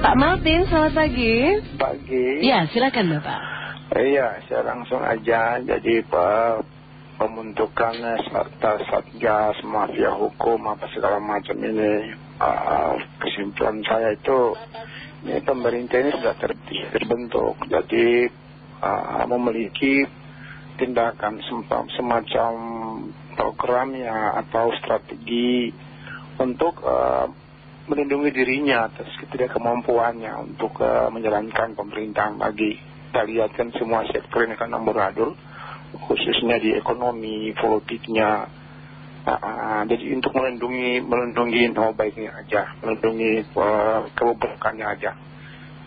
Pak Martin, selamat pagi. Pagi. Ya, silakan Bapak. Iya, saya langsung aja. Jadi Pak, pembentukan serta satgas mafia hukum apa segala macam ini. Uh, kesimpulan saya itu, ini pemerintah ini sudah ter terbentuk. Jadi uh, memiliki tindakan semacam programnya atau strategi untuk uh, melindungi dirinya atas ketidakmampuannya untuk uh, menjalankan pemerintahan lagi. Kita lihat kan semua sektor ini kan amburadul, khususnya di ekonomi, politiknya. Uh, jadi untuk melindungi, melindungi nama baiknya aja, melindungi uh, keburukannya aja.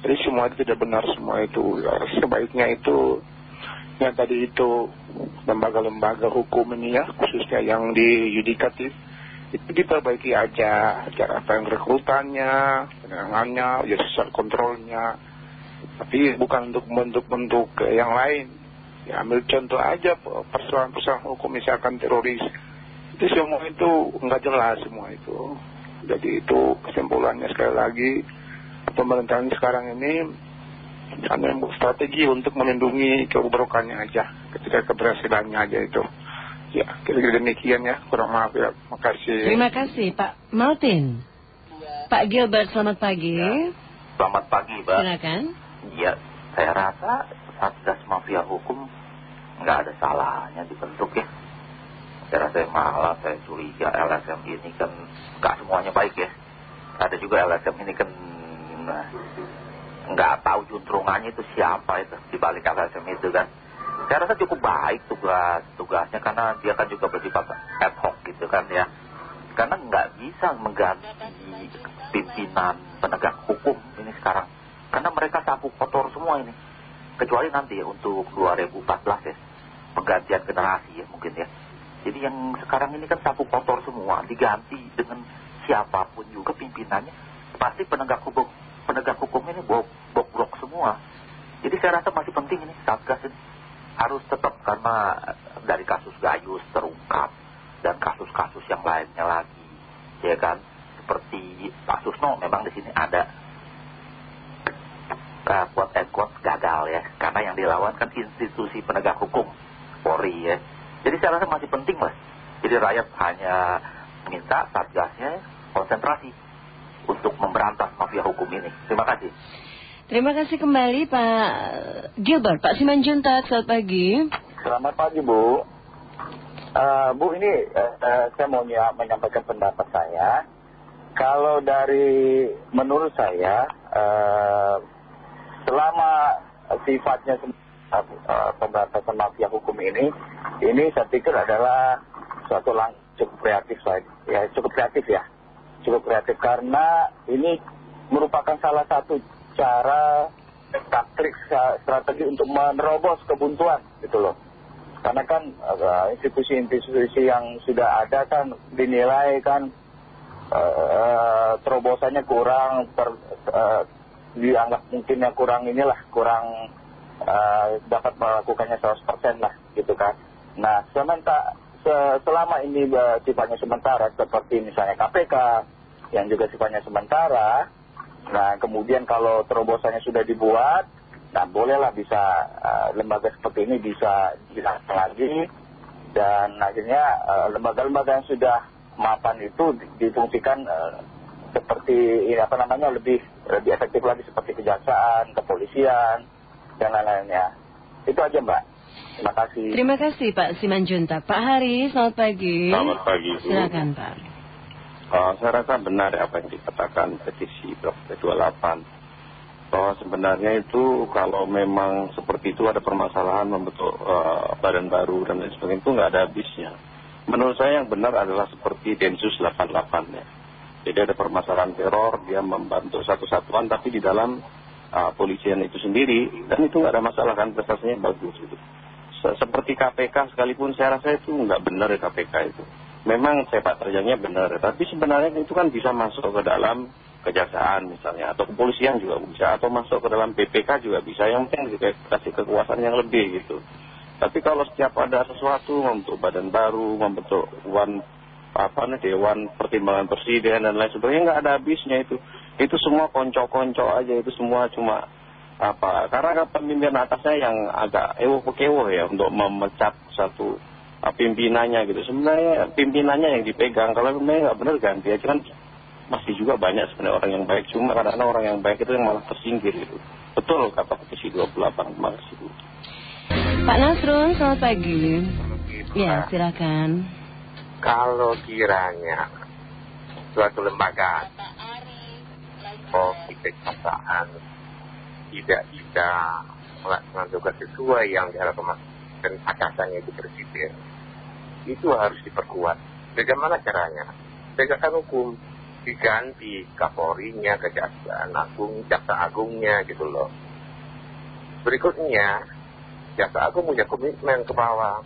Jadi semua itu tidak benar semua itu. Uh, sebaiknya itu, yang tadi itu lembaga-lembaga hukum ini ya, khususnya yang di yudikatif, itu diperbaiki aja cara apa yang rekrutannya, penanganannya, ya sosial kontrolnya. Tapi bukan untuk bentuk-bentuk yang lain. Ya ambil contoh aja persoalan-persoalan hukum misalkan teroris. Itu semua itu nggak jelas semua itu. Jadi itu kesimpulannya sekali lagi pemerintahan sekarang ini hanya strategi untuk melindungi keburukannya aja ketika keberhasilannya aja itu. Ya, kira-kira demikian ya. Kurang maaf ya. Makasih. Terima kasih Pak Martin. Pak Gilbert, selamat pagi. Ya. Selamat pagi, Mbak. Silakan. Ya, saya rasa Satgas Mafia Hukum nggak ada salahnya dibentuk ya. Saya rasa malah saya curiga LSM ini kan nggak semuanya baik ya. Ada juga LSM ini kan nggak tahu juntrungannya itu siapa itu di balik LSM itu kan saya rasa cukup baik tugas tugasnya karena dia kan juga bersifat ad hoc gitu kan ya. Karena nggak bisa mengganti pimpinan penegak hukum ini sekarang. Karena mereka sapu kotor semua ini. Kecuali nanti ya untuk 2014 ya penggantian generasi ya mungkin ya. Jadi yang sekarang ini kan sapu kotor semua diganti dengan siapa pun juga pimpinannya pasti penegak hukum penegak hukum ini bobrok semua. Jadi saya rasa masih penting ini satgas ini harus tetap karena dari kasus Gayus terungkap dan kasus-kasus yang lainnya lagi ya kan? Seperti kasus no memang di sini ada uh, quote gagal ya. Karena yang dilawan kan institusi penegak hukum Polri ya. Jadi saya rasa masih penting lah jadi rakyat hanya minta satgasnya konsentrasi untuk memberantas mafia hukum ini. Terima kasih Terima kasih kembali Pak Gilbert. Pak Simanjuntak, selamat pagi. Selamat pagi Bu. Uh, Bu ini uh, saya mau menyampaikan pendapat saya. Kalau dari menurut saya, uh, selama sifatnya uh, pemberantasan mafia hukum ini, ini saya pikir adalah suatu langkah cukup kreatif ya cukup kreatif ya, cukup kreatif karena ini merupakan salah satu cara taktik strategi untuk menerobos kebuntuan gitu loh. Karena kan institusi-institusi yang sudah ada kan dinilai kan uh, terobosannya kurang uh, dianggap mungkinnya kurang inilah kurang dapat melakukannya 100% lah gitu kan. Nah sementara selama ini sifatnya sementara seperti misalnya KPK yang juga sifatnya sementara Nah kemudian kalau terobosannya sudah dibuat, nah bolehlah bisa uh, lembaga seperti ini bisa dilakukan lagi dan akhirnya uh, lembaga-lembaga yang sudah mapan itu difungsikan uh, seperti apa namanya lebih lebih efektif lagi seperti kejaksaan, kepolisian dan lain-lainnya. Itu aja Mbak. Terima kasih. Terima kasih Pak Simanjuntak. Pak Hari, selamat pagi. Selamat pagi. Silakan Pak. Uh, saya rasa benar apa yang dikatakan petisi Blok 28 bahwa sebenarnya itu kalau memang seperti itu ada permasalahan membentuk uh, badan baru dan lain sebagainya itu nggak ada habisnya. Menurut saya yang benar adalah seperti Densus 88 ya. Jadi ada permasalahan teror, dia membantu satu satuan tapi di dalam uh, polisian itu sendiri dan itu nggak ada masalah kan prestasinya bagus gitu. Seperti KPK sekalipun saya rasa itu nggak benar ya KPK itu memang sepak terjangnya benar, tapi sebenarnya itu kan bisa masuk ke dalam kejaksaan misalnya, atau kepolisian juga bisa, atau masuk ke dalam BPK juga bisa, yang penting kasih kekuasaan yang lebih gitu. Tapi kalau setiap ada sesuatu, membentuk badan baru, membentuk one, apa nih, Dewan Pertimbangan Presiden dan lain sebagainya, nggak ada habisnya itu. itu semua konco-konco aja itu semua cuma apa karena pemimpin atasnya yang agak ewo-kewo ya untuk memecat satu pimpinannya gitu. Sebenarnya pimpinannya yang dipegang. Kalau memang nggak benar ganti aja. Kan masih juga banyak sebenarnya orang yang baik. Cuma karena orang yang baik itu yang malah tersingkir gitu. Betul kata petisi 28 terima kasih Bu Pak Nasrun selamat pagi. Ya silakan. Kalau kiranya suatu lembaga oh kejaksaan tidak bisa melaksanakan tugas sesuai yang diharapkan dan atasannya itu presiden itu harus diperkuat. Bagaimana caranya? Penegakan hukum diganti kapolrinya kejaksaan agung jaksa agungnya gitu loh. Berikutnya jaksa agung punya komitmen ke bawah.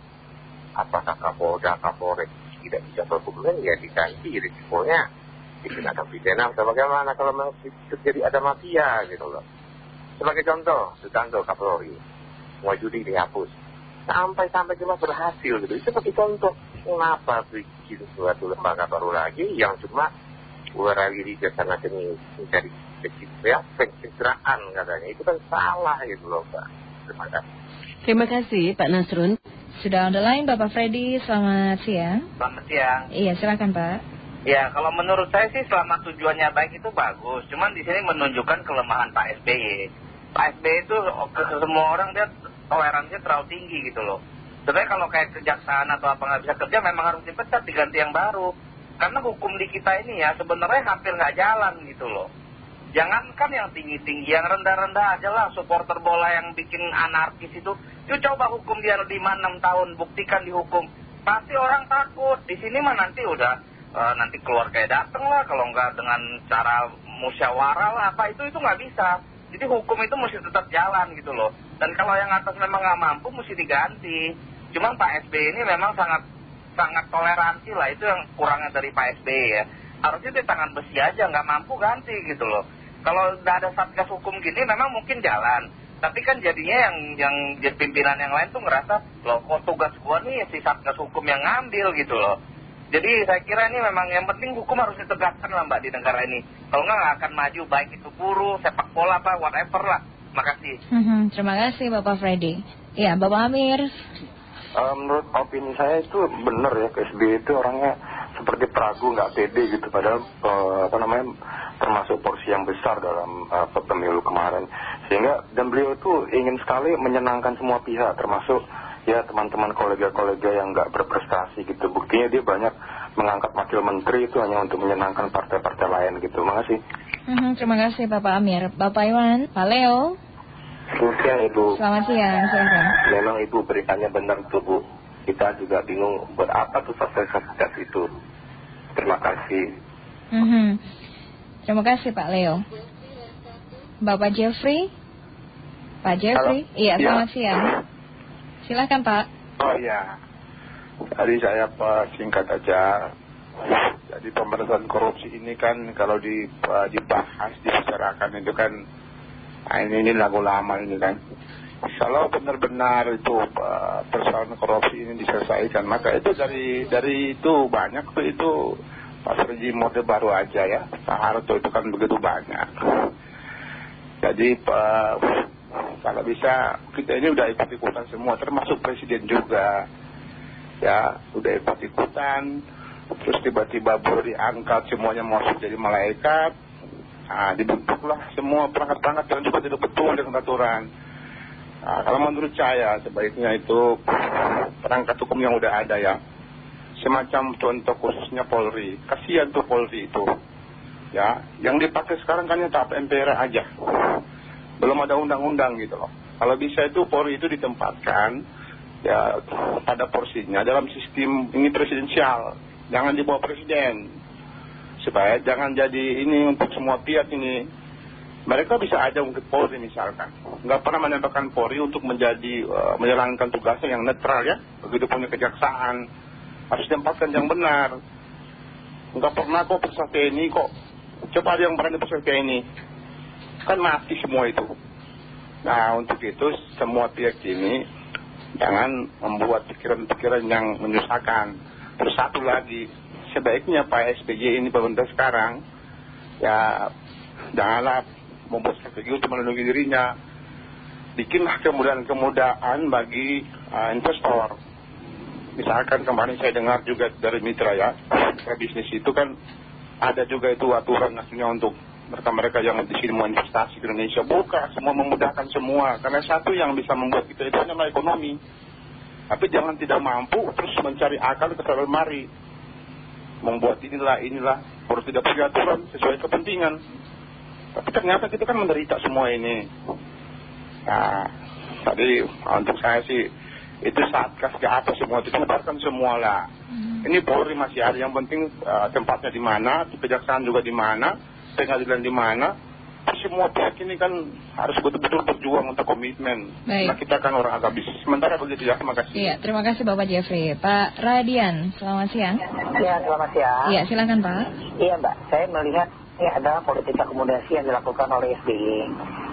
Apakah kapolda kapolres tidak bisa berkomitmen? Ya diganti risikonya. Dikenakan pidana atau bagaimana? Kalau memang terjadi ada mafia gitu loh. Sebagai contoh, Sutanto Kapolri, semua judi dihapus. Sampai-sampai cuma berhasil gitu. Itu seperti contoh. Kenapa bikin suatu lembaga baru lagi yang cuma di sana sini mencari ya, pencitraan katanya. Itu kan salah gitu loh Pak. Terima kasih. Terima kasih Pak Nasrun. Sudah on the line Bapak Freddy, selamat siang. Selamat siang. Iya silakan Pak. Ya, kalau menurut saya sih selama tujuannya baik itu bagus. Cuman di sini menunjukkan kelemahan Pak SBY. Pak SBY itu ke semua orang dia toleransinya terlalu tinggi gitu loh. Sebenarnya kalau kayak kejaksaan atau apa nggak bisa kerja memang harus dipecat diganti yang baru. Karena hukum di kita ini ya sebenarnya hampir nggak jalan gitu loh. Jangankan yang tinggi-tinggi, yang rendah-rendah aja lah supporter bola yang bikin anarkis itu. Yuk coba hukum dia 5-6 tahun, buktikan dihukum. Pasti orang takut. Di sini mah nanti udah uh, nanti keluar kayak dateng lah. Kalau nggak dengan cara musyawarah lah apa itu, itu nggak bisa. Jadi hukum itu mesti tetap jalan gitu loh. Dan kalau yang atas memang nggak mampu mesti diganti. Cuman Pak SBY ini memang sangat sangat toleransi lah. Itu yang kurangnya dari Pak SBY ya. Harusnya di tangan besi aja nggak mampu ganti gitu loh. Kalau udah ada satgas hukum gini memang mungkin jalan. Tapi kan jadinya yang yang pimpinan yang lain tuh ngerasa loh kok tugas gua nih si satgas hukum yang ngambil gitu loh. Jadi saya kira ini memang yang penting hukum harus ditegakkan lah mbak di negara ini. Kalau nggak nggak akan maju baik itu buruh, sepak bola apa, whatever lah. Makasih. -hmm. Terima kasih Bapak Freddy. Ya Bapak Amir. Uh, menurut opini saya itu benar ya SBY itu orangnya seperti peragu nggak pede gitu padahal uh, apa namanya termasuk porsi yang besar dalam uh, pemilu kemarin sehingga dan beliau itu ingin sekali menyenangkan semua pihak termasuk ya teman-teman kolega-kolega yang nggak berprestasi gitu. Buktinya dia banyak mengangkat wakil menteri itu hanya untuk menyenangkan partai-partai lain gitu. Makasih. -hmm, terima kasih Bapak Amir. Bapak Iwan, Pak Leo. Selamat siang Ibu. Selamat siang, silakan. Memang Ibu beritanya benar tuh Bu. Kita juga bingung buat apa tuh fasilitas itu. Terima kasih. -hmm. Terima kasih Pak Leo. Bapak Jeffrey. Pak Jeffrey. Iya, selamat ya. siang. Silakan Pak. Oh iya. Tadi saya Pak singkat aja. Jadi pemberantasan korupsi ini kan kalau uh, dibahas, dibicarakan itu kan, nah ini, ini lagu lama ini kan. Kalau benar-benar itu uh, persoalan korupsi ini diselesaikan, maka itu dari dari itu banyak tuh itu pas rejim mode baru aja ya. Pak Harto itu kan begitu banyak. Jadi Pak kalau bisa kita ini udah ikut-ikutan semua termasuk presiden juga. Ya udah ikut-ikutan terus tiba-tiba baru diangkat semuanya masuk jadi malaikat. Nah, dibentuklah semua perangkat-perangkat yang juga tidak betul dengan aturan. Nah, kalau menurut saya sebaiknya itu perangkat hukum yang udah ada ya. Semacam contoh khususnya Polri. Kasihan tuh Polri itu. Ya yang dipakai sekarang kan yang tahap MPR aja belum ada undang-undang gitu loh. Kalau bisa itu Polri itu ditempatkan ya pada porsinya dalam sistem ini presidensial, jangan dibawa presiden. Supaya jangan jadi ini untuk semua pihak ini. Mereka bisa aja untuk Polri misalkan, nggak pernah menempatkan Polri untuk menjadi uh, menjalankan tugasnya yang netral ya, begitu punya kejaksaan. Harus ditempatkan yang benar. Nggak pernah kok peserta TNI kok, coba ada yang berani peserta TNI kan mati semua itu. Nah untuk itu semua pihak ini jangan membuat pikiran-pikiran yang menyusahkan. Terus satu lagi, sebaiknya Pak SBY ini pemerintah sekarang, ya janganlah membuat strategi untuk melindungi dirinya bikinlah kemudahan-kemudahan bagi uh, investor misalkan kemarin saya dengar juga dari mitra ya bisnis itu kan ada juga itu aturan nasional untuk mereka-mereka yang di sini mau investasi ke Indonesia. Buka semua memudahkan semua. Karena satu yang bisa membuat kita itu adalah ekonomi. Tapi jangan tidak mampu terus mencari akal ke mari. Membuat inilah inilah. Harus tidak punya aturan sesuai kepentingan. Tapi ternyata kita kan menderita semua ini. Nah tadi untuk saya sih itu satgas ke apa semua itu bubarkan semua lah hmm. ini Polri masih ada. Yang penting uh, tempatnya di mana kejaksaan juga di mana pengadilan di mana semua pihak ini kan harus betul-betul berjuang untuk komitmen. Baik. nah kita kan orang agak bisnis. Sementara begitu ya terima kasih. Iya terima kasih Bapak Jeffrey. Pak Radian selamat siang. Iya selamat siang. Iya silakan Pak. Iya Mbak. Saya melihat ini adalah politik akomodasi yang dilakukan oleh SBY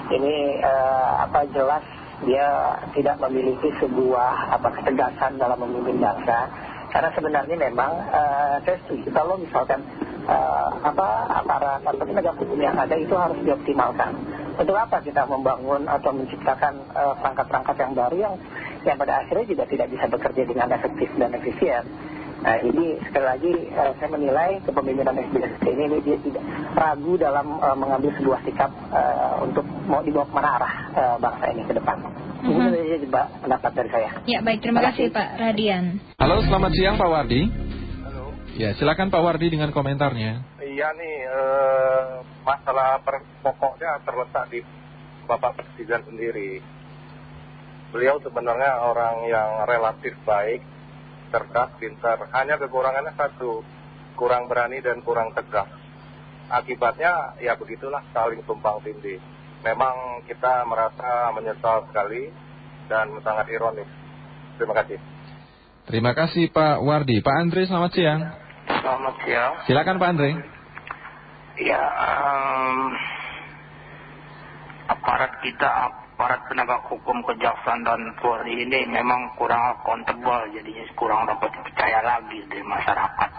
ini uh, apa jelas dia tidak memiliki sebuah apa ketegasan dalam memimpin bangsa. Karena sebenarnya memang uh, saya setuju. Kalau misalkan uh, apa aparat atau penegak hukum yang ada itu harus dioptimalkan untuk apa kita membangun atau menciptakan perangkat-perangkat uh, yang baru yang yang pada akhirnya juga tidak bisa bekerja dengan efektif dan efisien Nah ini sekali lagi uh, saya menilai kepemimpinan SBY ini, ini dia tidak ragu dalam uh, mengambil sebuah sikap uh, untuk mau dibawa ke mana arah uh, bangsa ini ke depan. Mm -hmm. Ini saja juga pendapat dari saya. Ya baik terima, terima kasih Pak Radian. Halo selamat siang Pak Wardi. Ya silakan Pak Wardi dengan komentarnya. Iya nih uh, masalah pokoknya terletak di Bapak Presiden sendiri. Beliau sebenarnya orang yang relatif baik cerdas, pintar. Hanya kekurangannya satu, kurang berani dan kurang tegas. Akibatnya ya begitulah saling tumpang tindih. Memang kita merasa menyesal sekali dan sangat ironis. Terima kasih. Terima kasih Pak Wardi. Pak Andre selamat siang. Selamat siang. Silakan Pak Andre. Ya, um, aparat kita aparat penegak hukum kejaksaan dan polri ini memang kurang akuntabel jadinya kurang dapat dipercaya lagi dari masyarakat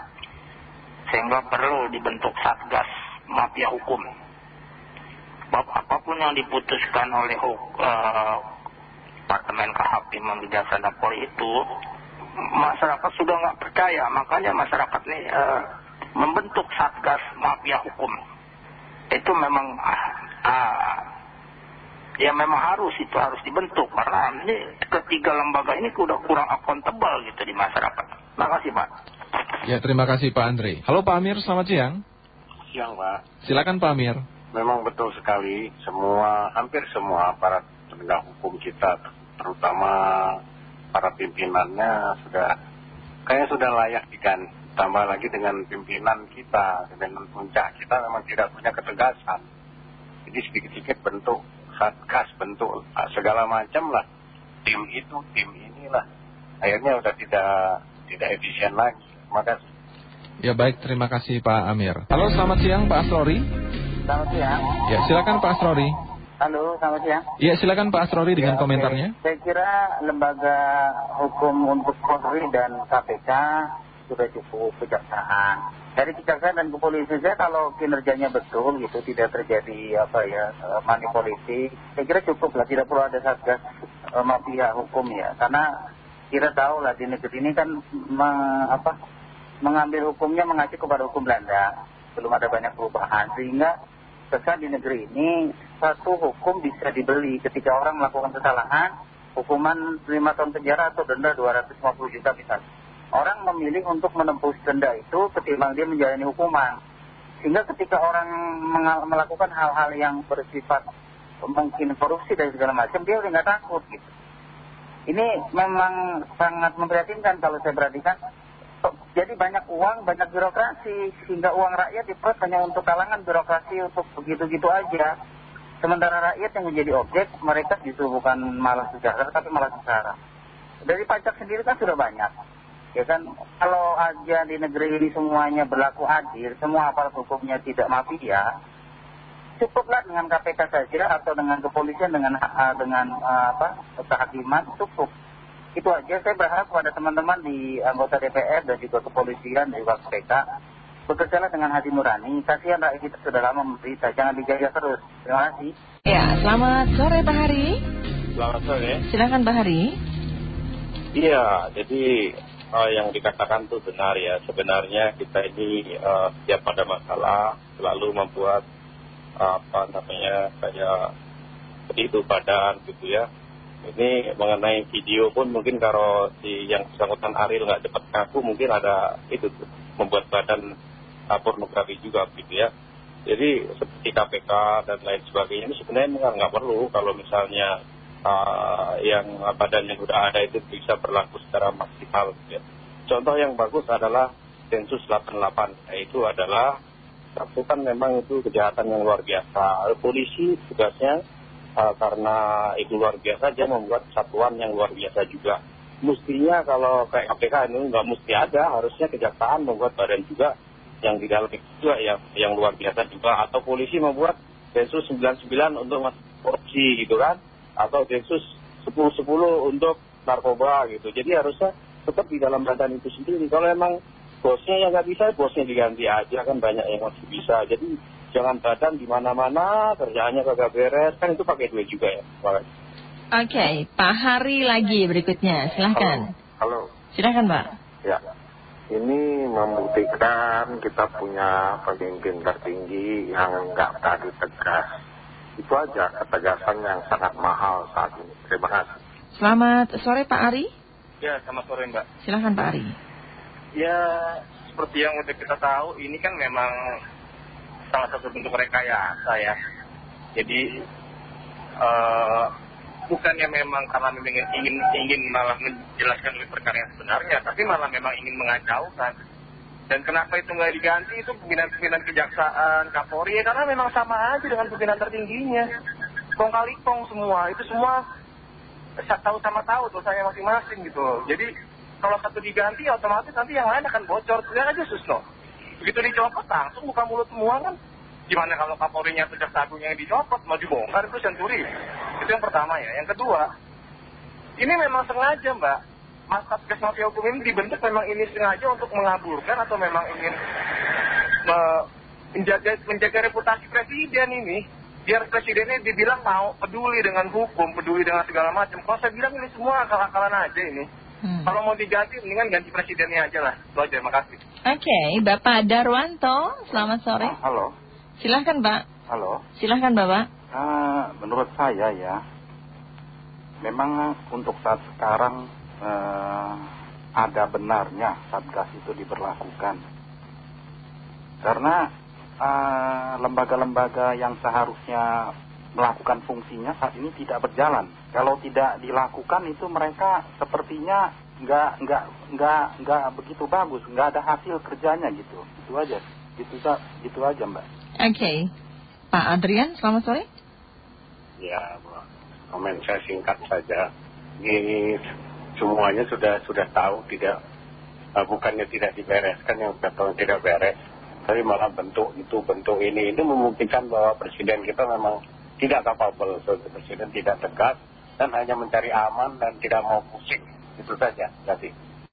sehingga perlu dibentuk satgas mafia hukum Bab apa pun yang diputuskan oleh uh, Departemen KHP Kejaksaan dan Polri itu masyarakat sudah nggak percaya makanya masyarakat ini uh, membentuk satgas mafia hukum itu memang uh, ya memang harus itu harus dibentuk karena ini ketiga lembaga ini sudah kurang akuntabel gitu di masyarakat. Terima kasih Pak. Ya terima kasih Pak Andre. Halo Pak Amir, selamat siang. Siang Pak. Silakan Pak Amir. Memang betul sekali, semua hampir semua para penegak hukum kita, terutama para pimpinannya sudah kayaknya sudah layak diganti. Tambah lagi dengan pimpinan kita, dengan puncak kita memang tidak punya ketegasan. Jadi sedikit-sedikit bentuk satgas bentuk ah, segala macam lah. Tim itu tim inilah. Akhirnya udah tidak tidak efisien lagi. Terima kasih. Ya baik. Terima kasih Pak Amir. Halo selamat siang Pak Asrori. Selamat siang. Ya silakan Pak Asrori halo selamat siang. Ya silakan Pak Asrori dengan ya, komentarnya. Saya kira lembaga hukum untuk Polri dan KPK sudah cukup kejaksaan. Dari kejaksaan dan kepolisian saya kalau kinerjanya betul gitu tidak terjadi apa ya eh, manipulasi saya kira cukup lah. Tidak perlu ada satgas uh, mafia hukum ya. Karena kita tahu lah di negeri ini kan apa, mengambil hukumnya mengacu kepada hukum Belanda. Belum ada banyak perubahan. Sehingga kesan di negeri ini satu hukum bisa dibeli ketika orang melakukan kesalahan hukuman 5 tahun penjara atau denda 250 juta misalnya orang memilih untuk menembus denda itu ketimbang dia menjalani hukuman. Sehingga ketika orang melakukan hal-hal yang bersifat mungkin korupsi dan segala macam, dia udah nggak takut gitu. Ini memang sangat memprihatinkan kalau saya perhatikan. Jadi banyak uang, banyak birokrasi, sehingga uang rakyat diperoleh hanya untuk kalangan birokrasi untuk begitu-gitu aja. Sementara rakyat yang menjadi objek, mereka justru bukan malah sejahtera, tapi malah sengsara. Dari pajak sendiri kan sudah banyak. Ya kan kalau aja di negeri ini semuanya berlaku adil semua aparat hukumnya tidak mafia cukuplah dengan KPK saja atau dengan kepolisian dengan dengan apa kehakiman cukup. Itu aja. Saya berharap kepada teman-teman di anggota DPR dan juga kepolisian dan juga KPK bekerjalah dengan hati nurani. Kasihan rakyat kita sudah lama menderita, jangan dijaga terus. Terima kasih. Ya, selamat sore Pak Hari. Selamat sore. Silakan Pak Hari. Iya, jadi uh, yang dikatakan itu benar ya. Sebenarnya kita ini uh, setiap pada masalah selalu membuat apa namanya kayak itu badan gitu ya. Ini mengenai video pun mungkin kalau si yang bersangkutan Ariel nggak cepat ngaku mungkin ada itu tuh, membuat badan pornografi juga gitu ya. Jadi seperti KPK dan lain sebagainya ini sebenarnya nggak perlu kalau misalnya uh, yang badan yang sudah ada itu bisa berlaku secara maksimal. Gitu ya. Contoh yang bagus adalah Densus 88, yaitu adalah satu kan memang itu kejahatan yang luar biasa. Polisi tugasnya uh, karena itu luar biasa dia membuat satuan yang luar biasa juga. Mestinya kalau kayak KPK ini nggak mesti ada, harusnya kejaksaan membuat badan juga yang di dalam itu juga yang, yang luar biasa juga. Atau polisi membuat Densus 99 untuk korupsi gitu kan. Atau Densus 10-10 untuk narkoba gitu. Jadi harusnya tetap di dalam badan itu sendiri. Kalau emang bosnya yang nggak bisa, bosnya diganti aja kan banyak yang masih bisa. Jadi jangan badan di mana-mana, kerjaannya kagak beres, kan itu pakai duit juga ya. Oke, Pak Hari lagi berikutnya, silahkan. Halo. Silahkan Pak. Ya, ini membuktikan kita punya pemimpin tertinggi yang nggak tadi tegas. Itu aja ketegasan yang sangat mahal saat ini. Terima kasih. Selamat sore Pak Ari. Ya, selamat sore Mbak. Silahkan Pak Ari. Ya, seperti yang udah kita tahu, ini kan memang salah satu bentuk rekayasa ya. Jadi, uh, bukannya memang karena memang ingin, ingin malah menjelaskan lebih perkara yang sebenarnya, tapi malah memang ingin mengacaukan. Dan kenapa itu nggak diganti, itu pimpinan-pimpinan kejaksaan, Kapolri, ya karena memang sama aja dengan pimpinan tertingginya. Kong kali kong semua, itu semua tahu sama tahu saya masing-masing gitu. Jadi kalau satu diganti otomatis nanti yang lain akan bocor. Lihat aja Susno. Begitu dicopot langsung buka mulut semua kan. Gimana kalau Kapolrinya atau jaksa agungnya yang dicopot mau dibongkar itu senturi. Itu yang pertama ya. Yang kedua, ini memang sengaja mbak. Mas Satgas Mafia Hukum ini dibentuk memang ini sengaja untuk mengaburkan atau memang ingin menjaga, menjaga reputasi presiden ini biar presidennya dibilang mau peduli dengan hukum, peduli dengan segala macam. Kalau saya bilang ini semua akal-akalan aja ini. Hmm. Kalau mau diganti, mendingan ganti presidennya aja lah. Itu aja, makasih. Oke, Bapak Darwanto, selamat sore. Ah, halo. Silahkan Pak. Halo. Silahkan Bapak. Uh, menurut saya ya, memang untuk saat sekarang uh, ada benarnya Satgas itu diberlakukan. Karena lembaga-lembaga uh, yang seharusnya melakukan fungsinya saat ini tidak berjalan. Kalau tidak dilakukan itu mereka sepertinya nggak nggak nggak nggak begitu bagus, nggak ada hasil kerjanya gitu. Itu aja, gitu gitu aja mbak. Oke, Pak Adrian, selamat sore. Ya, komen saya singkat saja. Ini semuanya sudah sudah tahu tidak bukannya tidak dibereskan yang sudah tahu tidak beres tapi malah bentuk itu bentuk ini ini membuktikan bahwa presiden kita memang tidak kapabel presiden tidak tegas dan hanya mencari aman dan tidak mau pusing itu saja jadi